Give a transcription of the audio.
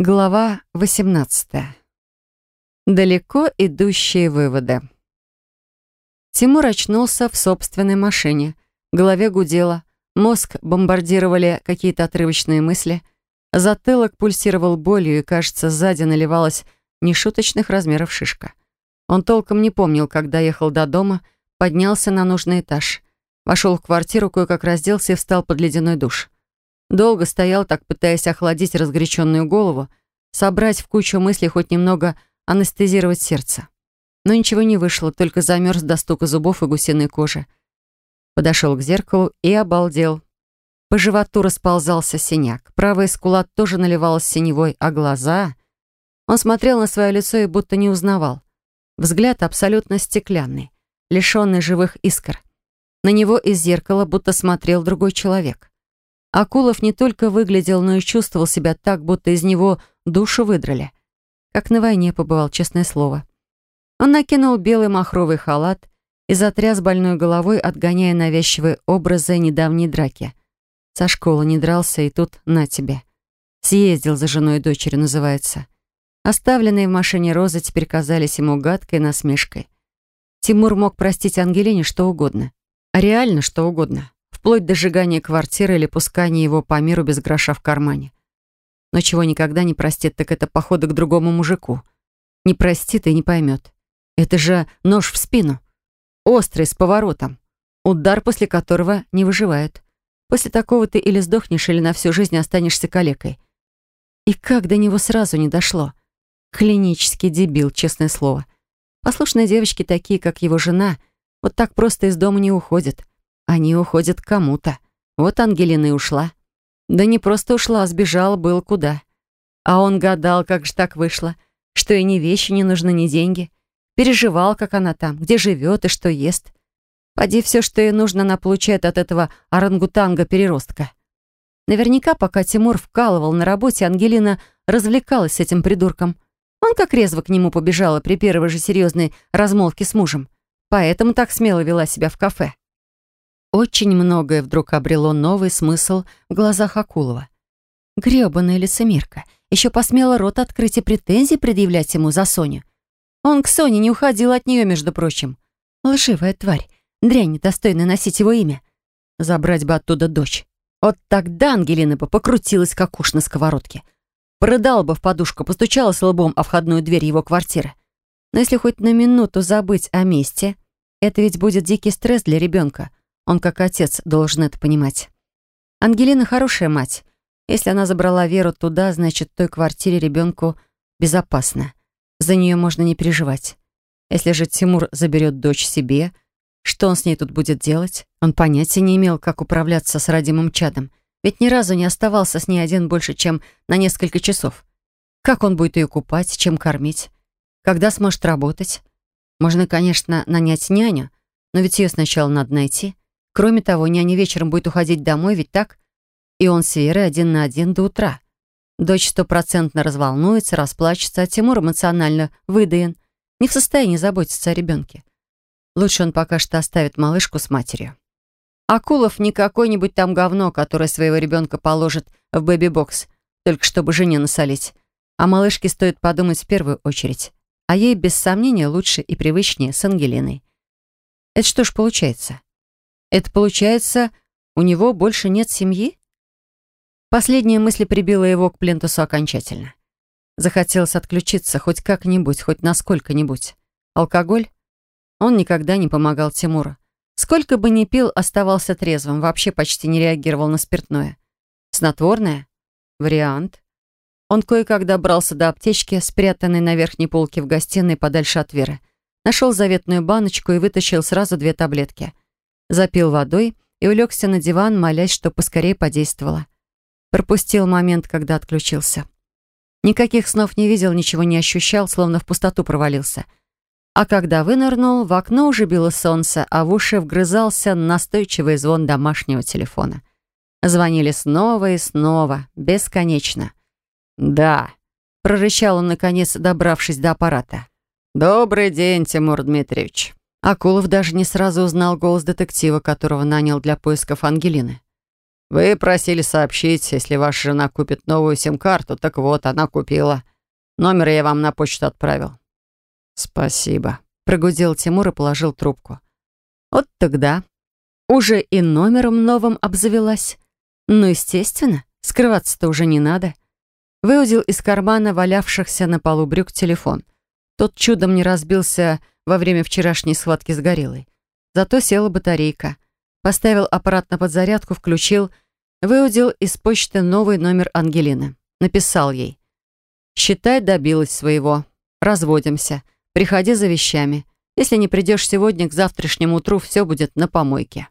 Глава 18. Далеко идущие выводы. Тимур очнулся в собственной машине. В голове гудело, мозг бомбардировали какие-то отрывочные мысли, затылок пульсировал болью и, кажется, сзади наливалась нешуточных размеров шишка. Он толком не помнил, когда ехал до дома, поднялся на нужный этаж, вошел в квартиру, кое-как разделся и встал под ледяной душ. Долго стоял так, пытаясь охладить разгоряченную голову, собрать в кучу мыслей хоть немного анестезировать сердце. Но ничего не вышло, только замерз до стука зубов и гусиной кожи. Подошел к зеркалу и обалдел. По животу расползался синяк. Правая скула тоже наливалась синевой, а глаза... Он смотрел на свое лицо и будто не узнавал. Взгляд абсолютно стеклянный, лишенный живых искр. На него из зеркала будто смотрел другой человек. Акулов не только выглядел, но и чувствовал себя так, будто из него душу выдрали. Как на войне побывал, честное слово. Он накинул белый махровый халат и затряс больной головой, отгоняя навязчивые образы недавней драки. Со школы не дрался, и тут на тебе. Съездил за женой и дочерью, называется. Оставленные в машине розы теперь казались ему гадкой насмешкой. Тимур мог простить Ангелине что угодно. А реально что угодно вплоть до сжигания квартиры или пускания его по миру без гроша в кармане. Но чего никогда не простит, так это походы к другому мужику. Не простит и не поймет. Это же нож в спину. Острый, с поворотом. Удар, после которого не выживают. После такого ты или сдохнешь, или на всю жизнь останешься калекой. И как до него сразу не дошло? Клинический дебил, честное слово. Послушные девочки, такие как его жена, вот так просто из дома не уходят. Они уходят к кому-то. Вот Ангелина и ушла. Да не просто ушла, а сбежала было куда. А он гадал, как же так вышло, что и ни вещи не нужны, ни деньги. Переживал, как она там, где живет и что ест. Поди все, что ей нужно, она получает от этого орангутанга-переростка. Наверняка, пока Тимур вкалывал на работе, Ангелина развлекалась с этим придурком. Он как резво к нему побежала при первой же серьезной размолвке с мужем. Поэтому так смело вела себя в кафе. Очень многое вдруг обрело новый смысл в глазах Акулова. Грёбаная лицемерка. Еще посмела рот открыть и претензии предъявлять ему за Соню. Он к Соне не уходил от нее, между прочим. Лживая тварь. Дрянь, недостойная носить его имя. Забрать бы оттуда дочь. Вот тогда Ангелина бы покрутилась, как уж на сковородке. Продала бы в подушку, постучалась лбом о входную дверь его квартиры. Но если хоть на минуту забыть о месте, это ведь будет дикий стресс для ребенка. Он, как отец, должен это понимать. Ангелина хорошая мать. Если она забрала Веру туда, значит, в той квартире ребенку безопасно. За нее можно не переживать. Если же Тимур заберет дочь себе, что он с ней тут будет делать? Он понятия не имел, как управляться с родимым чадом. Ведь ни разу не оставался с ней один больше, чем на несколько часов. Как он будет ее купать, чем кормить? Когда сможет работать? Можно, конечно, нанять няню, но ведь ее сначала надо найти. Кроме того, няня вечером будет уходить домой, ведь так? И он с Верой один на один до утра. Дочь стопроцентно разволнуется, расплачется, а Тимур эмоционально выдаен, не в состоянии заботиться о ребенке. Лучше он пока что оставит малышку с матерью. Акулов не какой-нибудь там говно, которое своего ребенка положит в бэби-бокс, только чтобы жене насолить. А малышке стоит подумать в первую очередь. А ей, без сомнения, лучше и привычнее с Ангелиной. Это что ж получается? Это получается, у него больше нет семьи? Последняя мысль прибила его к плинтусу окончательно. Захотелось отключиться хоть как-нибудь, хоть насколько-нибудь. Алкоголь? Он никогда не помогал Тимуру. Сколько бы ни пил, оставался трезвым, вообще почти не реагировал на спиртное. Снотворное? Вариант. Он кое-как добрался до аптечки, спрятанной на верхней полке в гостиной подальше от Веры. Нашел заветную баночку и вытащил сразу две таблетки — запил водой и улегся на диван, молясь, что поскорее подействовало. Пропустил момент, когда отключился. Никаких снов не видел, ничего не ощущал, словно в пустоту провалился. А когда вынырнул, в окно уже било солнце, а в уши вгрызался настойчивый звон домашнего телефона. Звонили снова и снова, бесконечно. «Да», — прорычал он, наконец, добравшись до аппарата. «Добрый день, Тимур Дмитриевич». Акулов даже не сразу узнал голос детектива, которого нанял для поисков Ангелины. Вы просили сообщить, если ваша жена купит новую сим-карту. Так вот, она купила. Номер я вам на почту отправил». «Спасибо», — прогудел Тимур и положил трубку. Вот тогда уже и номером новым обзавелась. Ну, естественно, скрываться-то уже не надо. Выудил из кармана валявшихся на полу брюк телефон. Тот чудом не разбился во время вчерашней схватки с гориллой. Зато села батарейка. Поставил аппарат на подзарядку, включил, выудил из почты новый номер Ангелины. Написал ей. «Считай, добилась своего. Разводимся. Приходи за вещами. Если не придешь сегодня, к завтрашнему утру все будет на помойке».